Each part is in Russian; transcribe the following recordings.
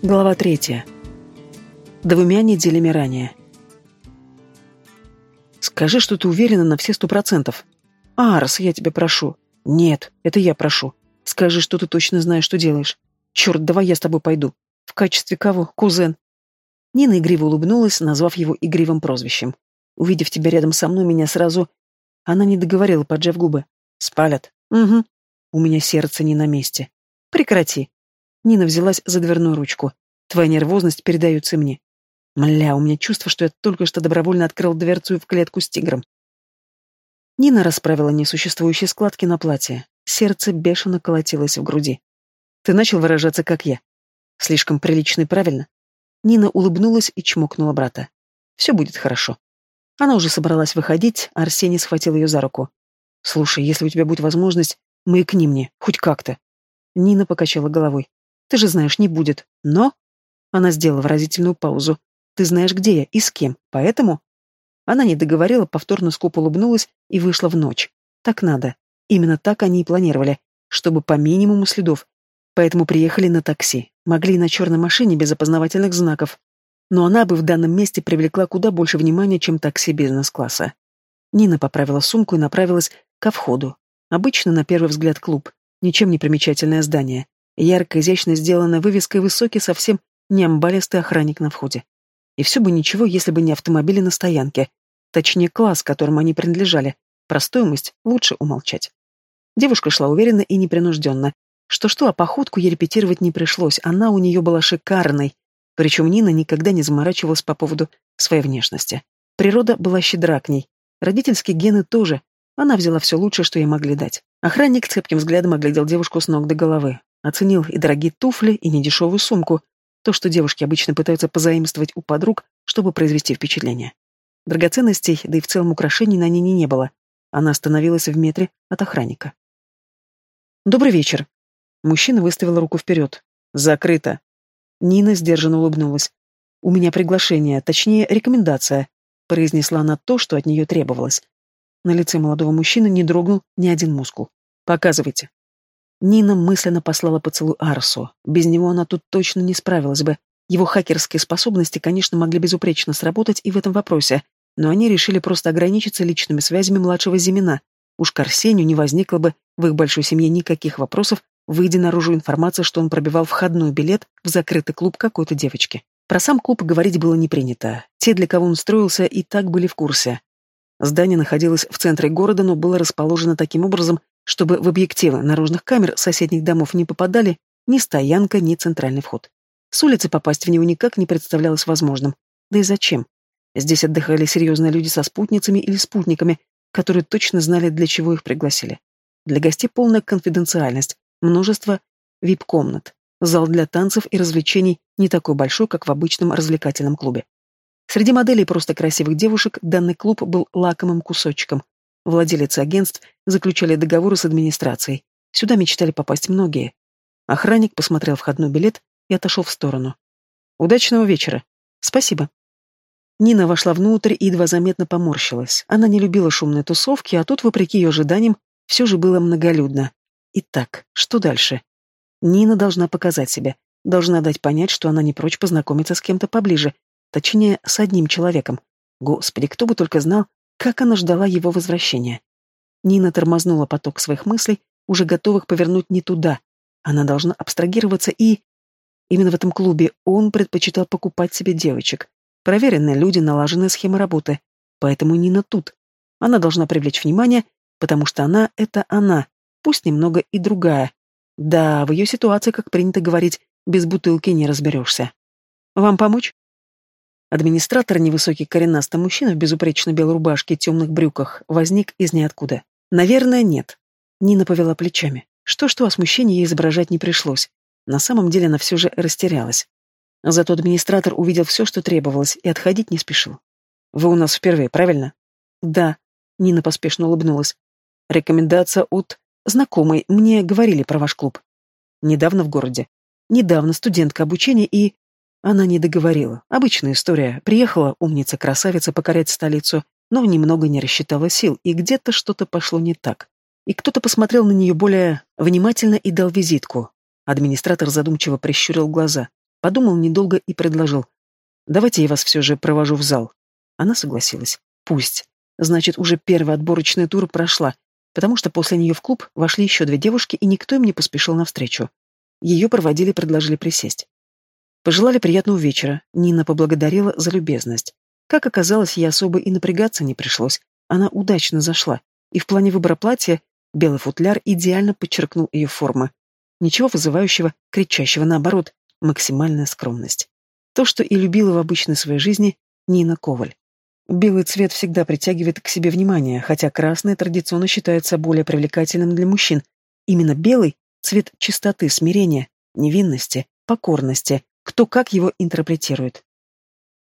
Глава третья. Двумя неделями ранее. «Скажи, что ты уверена на все сто процентов». «Арс, я тебя прошу». «Нет, это я прошу. Скажи, что ты точно знаешь, что делаешь. Черт, давай я с тобой пойду. В качестве кого? Кузен». Нина игриво улыбнулась, назвав его игривым прозвищем. Увидев тебя рядом со мной, меня сразу... Она не договорила, поджав губы. «Спалят». «Угу. У меня сердце не на месте». «Прекрати». Нина взялась за дверную ручку. Твоя нервозность передается мне. Мля, у меня чувство, что я только что добровольно открыл дверцу в клетку с тигром. Нина расправила несуществующие складки на платье. Сердце бешено колотилось в груди. Ты начал выражаться, как я. Слишком прилично и правильно. Нина улыбнулась и чмокнула брата. Все будет хорошо. Она уже собралась выходить, а Арсений схватил ее за руку. «Слушай, если у тебя будет возможность, маякни мне, хоть как-то». Нина покачала головой. Ты же знаешь, не будет. Но...» Она сделала выразительную паузу. «Ты знаешь, где я и с кем, поэтому...» Она не договорила, повторно скупо улыбнулась и вышла в ночь. Так надо. Именно так они и планировали, чтобы по минимуму следов. Поэтому приехали на такси. Могли на черной машине без опознавательных знаков. Но она бы в данном месте привлекла куда больше внимания, чем такси бизнес-класса. Нина поправила сумку и направилась ко входу. Обычно, на первый взгляд, клуб. Ничем не примечательное здание. Ярко, изящно сделанная вывеска и высокий, совсем не амбалистый охранник на входе. И все бы ничего, если бы не автомобили на стоянке. Точнее, класс, которому они принадлежали. Про стоимость лучше умолчать. Девушка шла уверенно и непринужденно. Что-что, а походку ей репетировать не пришлось, она у нее была шикарной. Причем Нина никогда не заморачивалась по поводу своей внешности. Природа была щедра к ней. Родительские гены тоже. Она взяла все лучшее, что ей могли дать. Охранник цепким взглядом оглядел девушку с ног до головы. Оценил и дорогие туфли, и недешевую сумку. То, что девушки обычно пытаются позаимствовать у подруг, чтобы произвести впечатление. Драгоценностей, да и в целом украшений на Нине не было. Она остановилась в метре от охранника. «Добрый вечер». Мужчина выставил руку вперед. «Закрыто». Нина сдержанно улыбнулась. «У меня приглашение, точнее, рекомендация», произнесла она то, что от нее требовалось. На лице молодого мужчины не дрогнул ни один мускул. «Показывайте». Нина мысленно послала поцелуй Арсу. Без него она тут точно не справилась бы. Его хакерские способности, конечно, могли безупречно сработать и в этом вопросе, но они решили просто ограничиться личными связями младшего Зимина. Уж к Арсению не возникло бы в их большой семье никаких вопросов, выйдя наружу информация, что он пробивал входной билет в закрытый клуб какой-то девочки. Про сам клуб говорить было не принято. Те, для кого он строился, и так были в курсе. Здание находилось в центре города, но было расположено таким образом, чтобы в объективы наружных камер соседних домов не попадали ни стоянка, ни центральный вход. С улицы попасть в него никак не представлялось возможным. Да и зачем? Здесь отдыхали серьезные люди со спутницами или спутниками, которые точно знали, для чего их пригласили. Для гостей полная конфиденциальность, множество вип-комнат, зал для танцев и развлечений не такой большой, как в обычном развлекательном клубе. Среди моделей просто красивых девушек данный клуб был лакомым кусочком, Владелицы агентств заключали договоры с администрацией. Сюда мечтали попасть многие. Охранник посмотрел входной билет и отошел в сторону. «Удачного вечера!» «Спасибо!» Нина вошла внутрь и едва заметно поморщилась. Она не любила шумные тусовки, а тут, вопреки ее ожиданиям, все же было многолюдно. Итак, что дальше? Нина должна показать себя, должна дать понять, что она не прочь познакомиться с кем-то поближе, точнее, с одним человеком. Господи, кто бы только знал, как она ждала его возвращения. Нина тормознула поток своих мыслей, уже готовых повернуть не туда. Она должна абстрагироваться и... Именно в этом клубе он предпочитал покупать себе девочек. Проверенные люди, налаженная схема работы. Поэтому Нина тут. Она должна привлечь внимание, потому что она — это она, пусть немного и другая. Да, в ее ситуации, как принято говорить, без бутылки не разберешься. «Вам помочь?» Администратор, невысокий коренастый мужчина в безупречно белой рубашке и темных брюках, возник из ниоткуда. Наверное, нет. Нина повела плечами. Что-что, о смущении ей изображать не пришлось. На самом деле она все же растерялась. Зато администратор увидел все, что требовалось, и отходить не спешил. «Вы у нас впервые, правильно?» «Да», — Нина поспешно улыбнулась. «Рекомендация от...» «Знакомой, мне говорили про ваш клуб». «Недавно в городе». «Недавно студентка обучения и...» Она не договорила. Обычная история. Приехала умница-красавица покорять столицу, но немного не рассчитала сил, и где-то что-то пошло не так. И кто-то посмотрел на нее более внимательно и дал визитку. Администратор задумчиво прищурил глаза. Подумал недолго и предложил. «Давайте я вас все же провожу в зал». Она согласилась. «Пусть. Значит, уже первый отборочный тур прошла, потому что после нее в клуб вошли еще две девушки, и никто им не поспешил навстречу. Ее проводили и предложили присесть. Пожелали приятного вечера. Нина поблагодарила за любезность. Как оказалось, ей особо и напрягаться не пришлось. Она удачно зашла. И в плане выбора платья белый футляр идеально подчеркнул ее формы. Ничего вызывающего, кричащего наоборот, максимальная скромность. То, что и любила в обычной своей жизни Нина Коваль. Белый цвет всегда притягивает к себе внимание, хотя красный традиционно считается более привлекательным для мужчин. Именно белый — цвет чистоты, смирения, невинности, покорности, кто как его интерпретирует.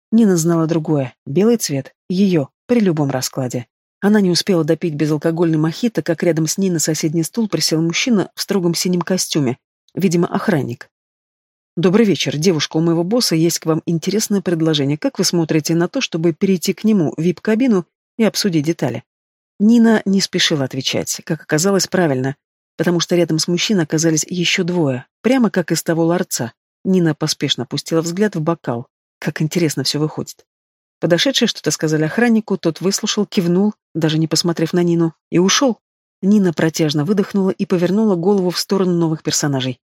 Нина знала другое. Белый цвет — ее, при любом раскладе. Она не успела допить безалкогольный мохито, как рядом с ней на соседний стул присел мужчина в строгом синем костюме, видимо, охранник. «Добрый вечер. Девушка, у моего босса есть к вам интересное предложение. Как вы смотрите на то, чтобы перейти к нему в вип-кабину и обсудить детали?» Нина не спешила отвечать, как оказалось правильно, потому что рядом с мужчиной оказались еще двое, прямо как из того ларца. Нина поспешно опустила взгляд в бокал. Как интересно все выходит. Подошедшие что-то сказали охраннику, тот выслушал, кивнул, даже не посмотрев на Нину, и ушел. Нина протяжно выдохнула и повернула голову в сторону новых персонажей.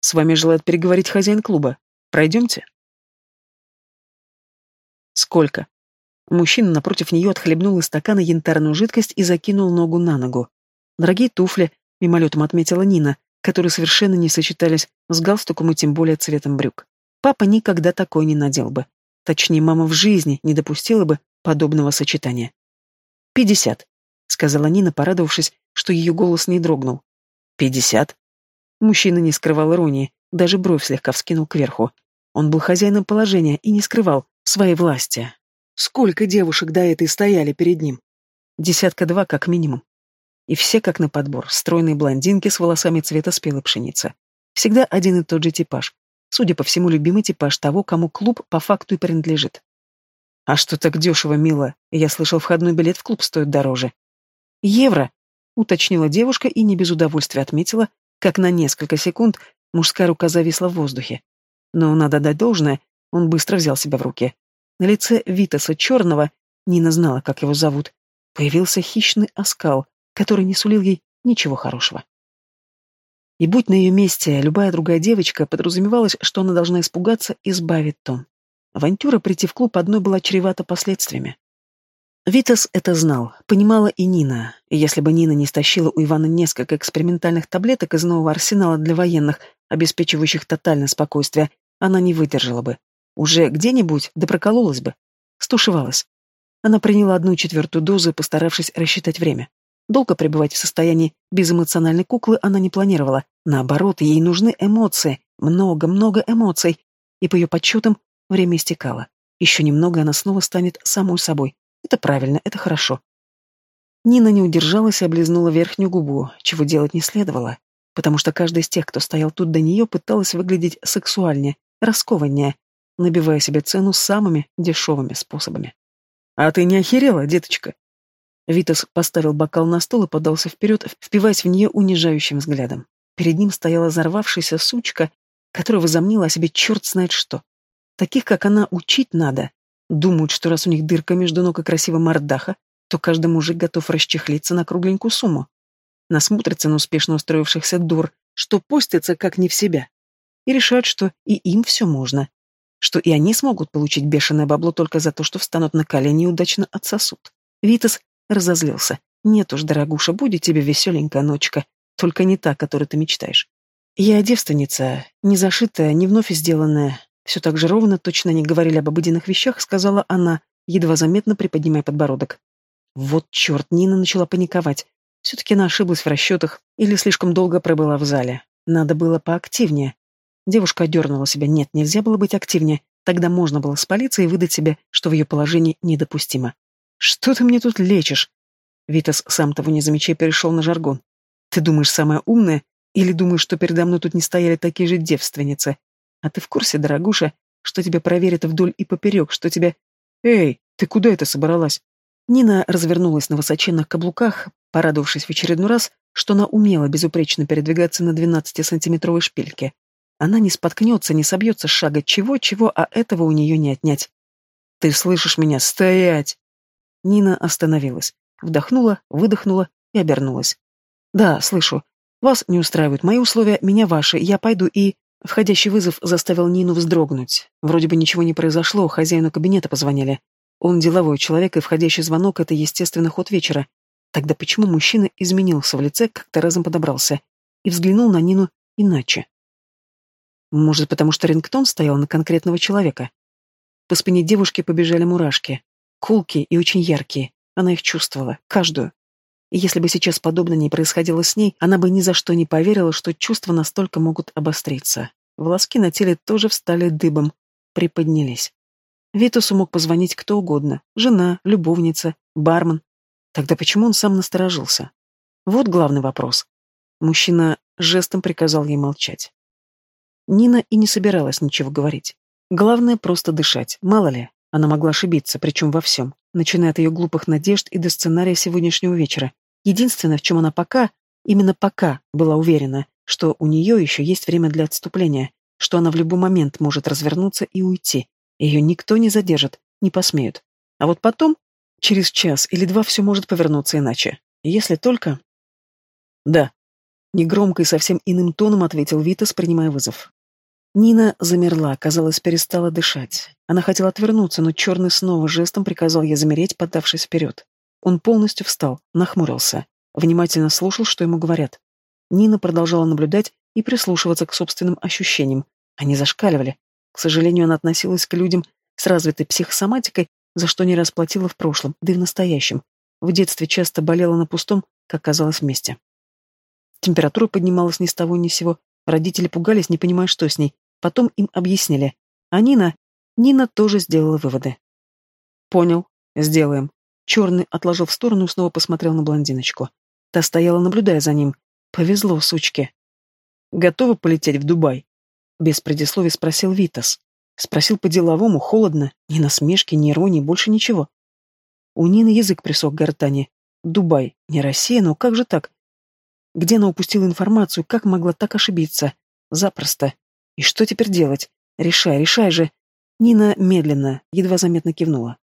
С вами желает переговорить хозяин клуба. Пройдемте?» «Сколько?» Мужчина напротив нее отхлебнул из стакана янтарную жидкость и закинул ногу на ногу. «Дорогие туфли», — мимолетом отметила Нина, которые совершенно не сочетались с галстуком и тем более цветом брюк. Папа никогда такой не надел бы. Точнее, мама в жизни не допустила бы подобного сочетания. «Пятьдесят», — сказала Нина, порадовавшись, что ее голос не дрогнул. «Пятьдесят?» Мужчина не скрывал иронии, даже бровь слегка вскинул кверху. Он был хозяином положения и не скрывал своей власти. Сколько девушек до этой стояли перед ним? Десятка два как минимум. И все как на подбор, стройные блондинки с волосами цвета спелой пшеницы. Всегда один и тот же типаж. Судя по всему, любимый типаж того, кому клуб по факту и принадлежит. А что так дешево, мило? Я слышал, входной билет в клуб стоит дороже. Евро, уточнила девушка и не без удовольствия отметила, как на несколько секунд мужская рука зависла в воздухе. Но надо дать должное, он быстро взял себя в руки. На лице Витаса Черного, Нина знала, как его зовут, появился хищный оскал, который не сулил ей ничего хорошего. И будь на ее месте любая другая девочка, подразумевалось, что она должна испугаться и сбавить тон. Авантюра прийти в клуб одной была чревата последствиями. Витас это знал, понимала и Нина. И если бы Нина не стащила у Ивана несколько экспериментальных таблеток из нового арсенала для военных, обеспечивающих тотальное спокойствие, она не выдержала бы. Уже где-нибудь да прокололась бы. Стушевалась. Она приняла одну четвертую дозу, постаравшись рассчитать время. Долго пребывать в состоянии безэмоциональной куклы она не планировала. Наоборот, ей нужны эмоции. Много-много эмоций. И по ее подсчетам время истекало. Еще немного она снова станет самой собой, это правильно, это хорошо. Нина не удержалась и облизнула верхнюю губу, чего делать не следовало, потому что каждый из тех, кто стоял тут до нее, пыталась выглядеть сексуальнее, раскованнее, набивая себе цену самыми дешевыми способами. «А ты не охерела, деточка?» Витас поставил бокал на стол и подался вперед, впиваясь в нее унижающим взглядом. Перед ним стояла взорвавшаяся сучка, которая возомнила о себе черт знает что. Таких, как она, учить надо, Думают, что раз у них дырка между ног и красивая мордаха, то каждый мужик готов расчехлиться на кругленькую сумму. Насмотрятся на успешно устроившихся дур, что постятся как не в себя. И решают, что и им все можно. Что и они смогут получить бешеное бабло только за то, что встанут на колени и удачно отсосут. Витас разозлился. Нет уж, дорогуша, будет тебе веселенькая ночка. Только не та, которой ты мечтаешь. Я девственница, не зашитая, не вновь сделанная, все так же ровно, точно не говорили об обыденных вещах, сказала она, едва заметно приподнимая подбородок. Вот черт, Нина начала паниковать. Все-таки она ошиблась в расчетах или слишком долго пробыла в зале. Надо было поактивнее. Девушка дернула себя. Нет, нельзя было быть активнее. Тогда можно было спалиться и выдать себе, что в ее положении недопустимо. «Что ты мне тут лечишь?» Витас, сам того не замечая, перешел на жаргон. «Ты думаешь, самая умная? Или думаешь, что передо мной тут не стояли такие же девственницы? А ты в курсе, дорогуша, что тебя проверят вдоль и поперек, что тебя... Эй, ты куда это собралась? Нина развернулась на высоченных каблуках, порадовавшись в очередной раз, что она умела безупречно передвигаться на 12-сантиметровой шпильке. Она не споткнется, не собьется с шага чего-чего, а этого у нее не отнять. «Ты слышишь меня? Стоять!» Нина остановилась, вдохнула, выдохнула и обернулась. «Да, слышу. Вас не устраивают мои условия, меня ваши. Я пойду и...» Входящий вызов заставил Нину вздрогнуть. Вроде бы ничего не произошло, хозяину кабинета позвонили. Он деловой человек, и входящий звонок — это естественный ход вечера. Тогда почему мужчина изменился в лице, как-то разом подобрался, и взглянул на Нину иначе? Может, потому что рингтон стоял на конкретного человека? По спине девушки побежали мурашки. Кулки и очень яркие. Она их чувствовала, каждую. И если бы сейчас подобное не происходило с ней, она бы ни за что не поверила, что чувства настолько могут обостриться. Волоски на теле тоже встали дыбом, приподнялись. Витусу мог позвонить кто угодно. Жена, любовница, бармен. Тогда почему он сам насторожился? Вот главный вопрос. Мужчина жестом приказал ей молчать. Нина и не собиралась ничего говорить. Главное просто дышать, мало ли. Она могла ошибиться, причем во всем, начиная от ее глупых надежд и до сценария сегодняшнего вечера. Единственное, в чем она пока, именно пока, была уверена, что у нее еще есть время для отступления, что она в любой момент может развернуться и уйти. Ее никто не задержит, не посмеют. А вот потом, через час или два, все может повернуться иначе. Если только... Да. Негромко и совсем иным тоном ответил Витас, принимая вызов. Нина замерла, казалось, перестала дышать. Она хотела отвернуться, но черный снова жестом приказал ей замереть, подавшись вперед. Он полностью встал, нахмурился, внимательно слушал, что ему говорят. Нина продолжала наблюдать и прислушиваться к собственным ощущениям. Они зашкаливали. К сожалению, она относилась к людям с развитой психосоматикой, за что не расплатила в прошлом, да и в настоящем. В детстве часто болела на пустом, как казалось, вместе. Температура поднималась ни с того ни с сего, Родители пугались, не понимая, что с ней. Потом им объяснили. А Нина... Нина тоже сделала выводы. «Понял. Сделаем». Черный отложил в сторону и снова посмотрел на блондиночку. Та стояла, наблюдая за ним. Повезло, сучке. «Готова полететь в Дубай?» Без предисловий спросил Витас. Спросил по-деловому, холодно, ни насмешки, ни иронии, больше ничего. У Нины язык присох к гортани. Дубай, не Россия, но как же так? Где она упустила информацию, как могла так ошибиться? Запросто. И что теперь делать? Решай, решай же. Нина медленно, едва заметно кивнула.